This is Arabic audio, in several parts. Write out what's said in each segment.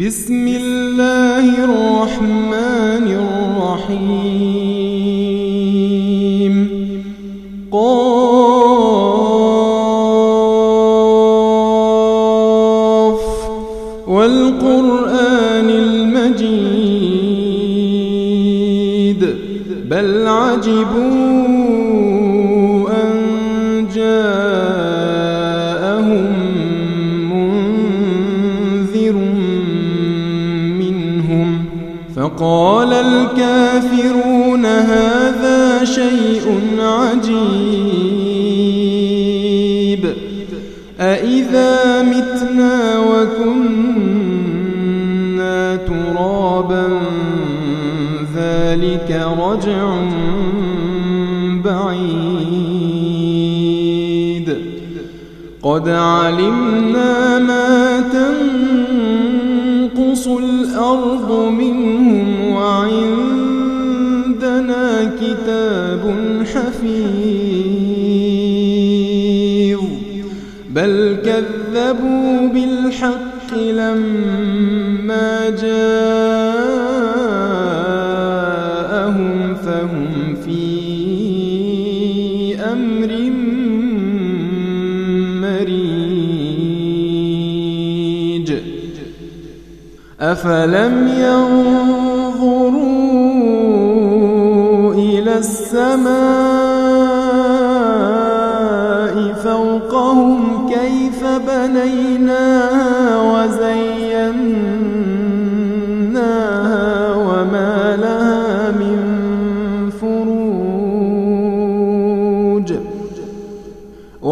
بسم الله الرحمن الرحيم. قاف ترابا ذلك رجع بعيد. قد علمنا ما تنقص الأرض منهم وعندنا كتاب حفيظ. بل كذبوا بالحق لما جاءهم فهم في أمر مريج. أفلم ينظروا إلى السماء فوقهم كيف بنيناها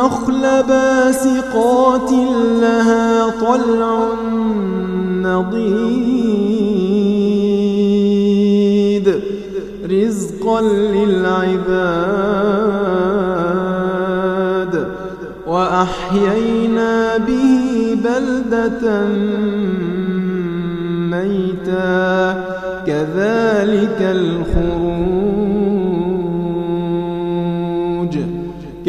والنخل باسقات لها طلع نضيد. رزقا للعباد. وأحيينا به بلدة ميتا. كذلك الخروج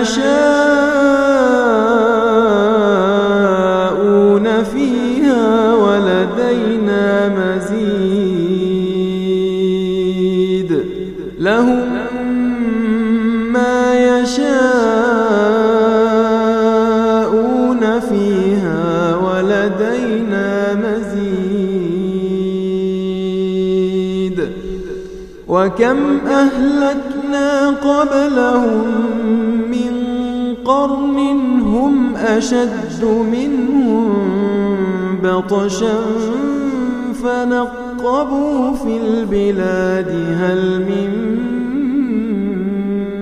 يشاءون فيها ولدينا مزيد لهم ما يشاءون فيها ولدينا مزيد وكم أهلكنا قبلهم قرن هم أشد منهم بطشا فنقبوا في البلاد هل من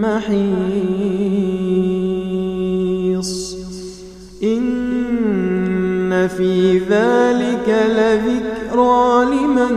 محيص إن في ذلك لذكرى لمن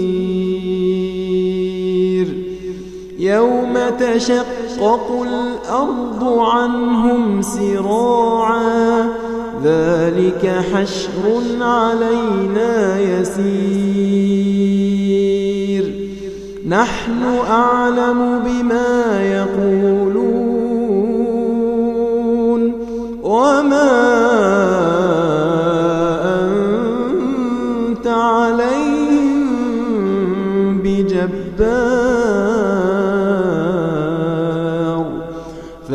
يوم تشقق الأرض عنهم سراعا. ذلك حشر علينا يسير. نحن أعلم بما يقولون. وما أنت عليهم بجبار.